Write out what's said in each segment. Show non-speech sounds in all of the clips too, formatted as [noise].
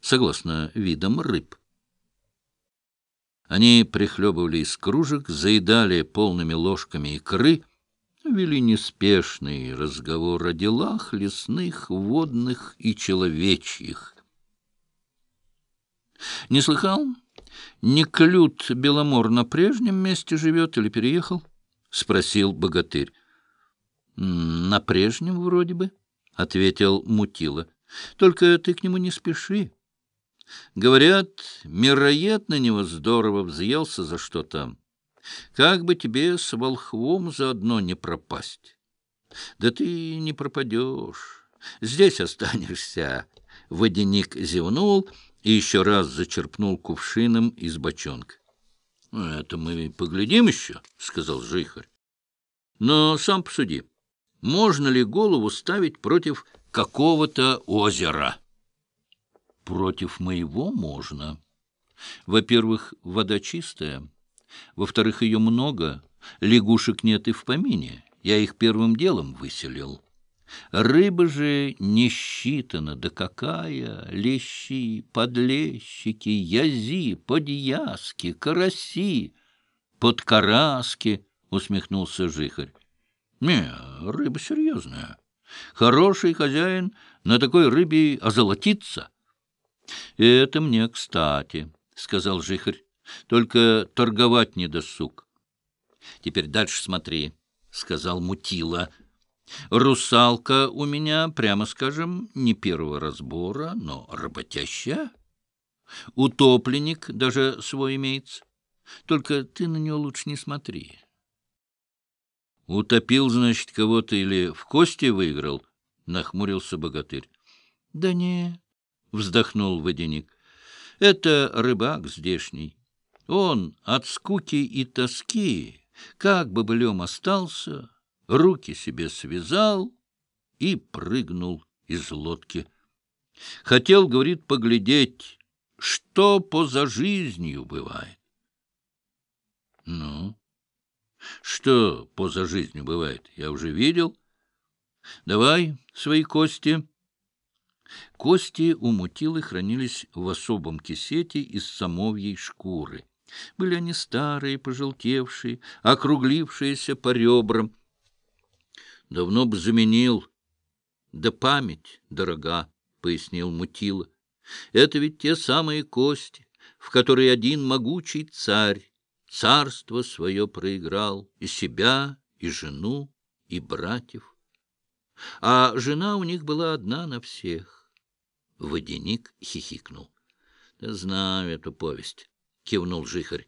согласно видам рыб. Они прихлебывали из кружек, заедали полными ложками икры, вели неспешный разговор о делах лесных, водных и человечьих. Не слыхал? Не клют Беломор на прежнем месте живет или переехал? — спросил богатырь. — На прежнем вроде бы, — ответил Мутила. — Только ты к нему не спеши. Говорят, мироед на него здорово взъелся за что-то. Как бы тебе с волхвом заодно не пропасть? Да ты не пропадешь. Здесь останешься. Водяник зевнул и еще раз зачерпнул кувшином из бочонка. — Это мы поглядим еще, — сказал Жихарь. — Но сам посуди, можно ли голову ставить против какого-то озера? — Против моего можно. Во-первых, вода чистая. Во-вторых, ее много. Лягушек нет и в помине. Я их первым делом выселил. Рыба же не считана, да какая! Лещи, подлещики, язи, подъязки, караси, подкараски, — усмехнулся жихарь. Не, рыба серьезная. Хороший хозяин на такой рыбе озолотится. — Это мне кстати, — сказал жихарь. — Только торговать не досуг. — Теперь дальше смотри, — сказал Мутила. — Русалка у меня, прямо скажем, не первого разбора, но работящая. Утопленник даже свой имеется. Только ты на него лучше не смотри. — Утопил, значит, кого-то или в кости выиграл? — нахмурился богатырь. — Да не, — вздохнул водяник. — Это рыбак здешний. Он от скуки и тоски, как бы былем остался, руки себе связал и прыгнул из лодки. Хотел, говорит, поглядеть, что поза жизнью бывает. — Ну, что поза жизнью бывает, я уже видел. Давай свои кости. Кости у мутилы хранились в особом кисете из самовьей шкуры. Были они старые, пожелтевшие, округлившиеся по ребрам. Давно бы заменил. Да память дорога, — пояснил мутила. Это ведь те самые кости, в которые один могучий царь царство свое проиграл, и себя, и жену, и братьев. А жена у них была одна на всех. Водяник хихикнул. — Да знаю эту повесть, — кивнул жихарь.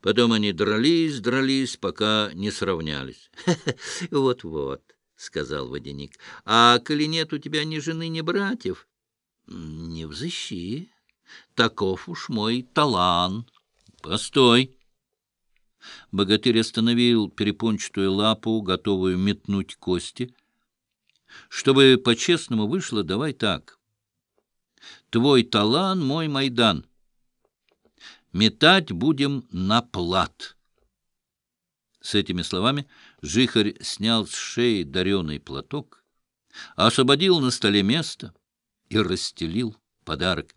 Потом они дрались, дрались, пока не сравнялись. [laughs] — Вот-вот, — сказал водяник. — А коли нет у тебя ни жены, ни братьев? — Не взыщи. Таков уж мой талант. — Постой. Богатырь остановил перепончатую лапу, готовую метнуть кости. — Чтобы по-честному вышло, давай так. — Твой талан, мой Майдан. Метать будем на плат. С этими словами Жихарь снял с шеи дареный платок, освободил на столе место и расстелил подарок.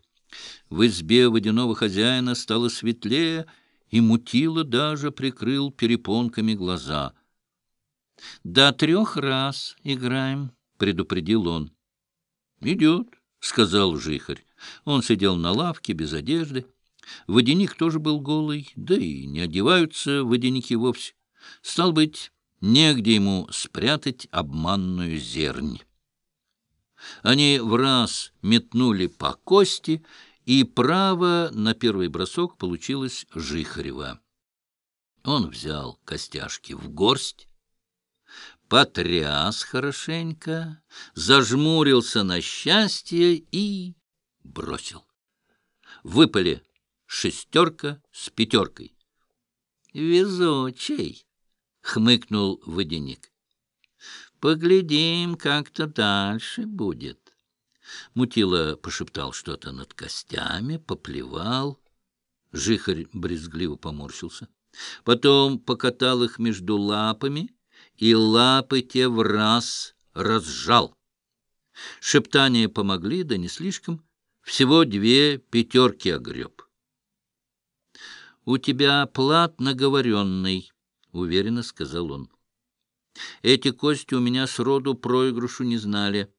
В избе водяного хозяина стало светлее, и мутило даже прикрыл перепонками глаза. — До трех раз играем, — предупредил он. — Идет, — сказал жихарь. Он сидел на лавке без одежды. Водяник тоже был голый, да и не одеваются водяники вовсе. Стал быть, негде ему спрятать обманную зернь. Они в раз метнули по кости, и право на первый бросок получилось Жихарева. Он взял костяшки в горсть, потряс хорошенько, зажмурился на счастье и бросил. Выпали шестерка с пятеркой. «Везучий!» — хмыкнул водяник. «Поглядим, как-то дальше будет». Мутила пошептал что-то над костями, поплевал. Жихарь брезгливо поморщился. Потом покатал их между лапами, и лапы те в раз разжал. Шептания помогли, да не слишком. Всего две пятерки огреб. — У тебя плат наговоренный, — уверенно сказал он. — Эти кости у меня сроду проигрышу не знали.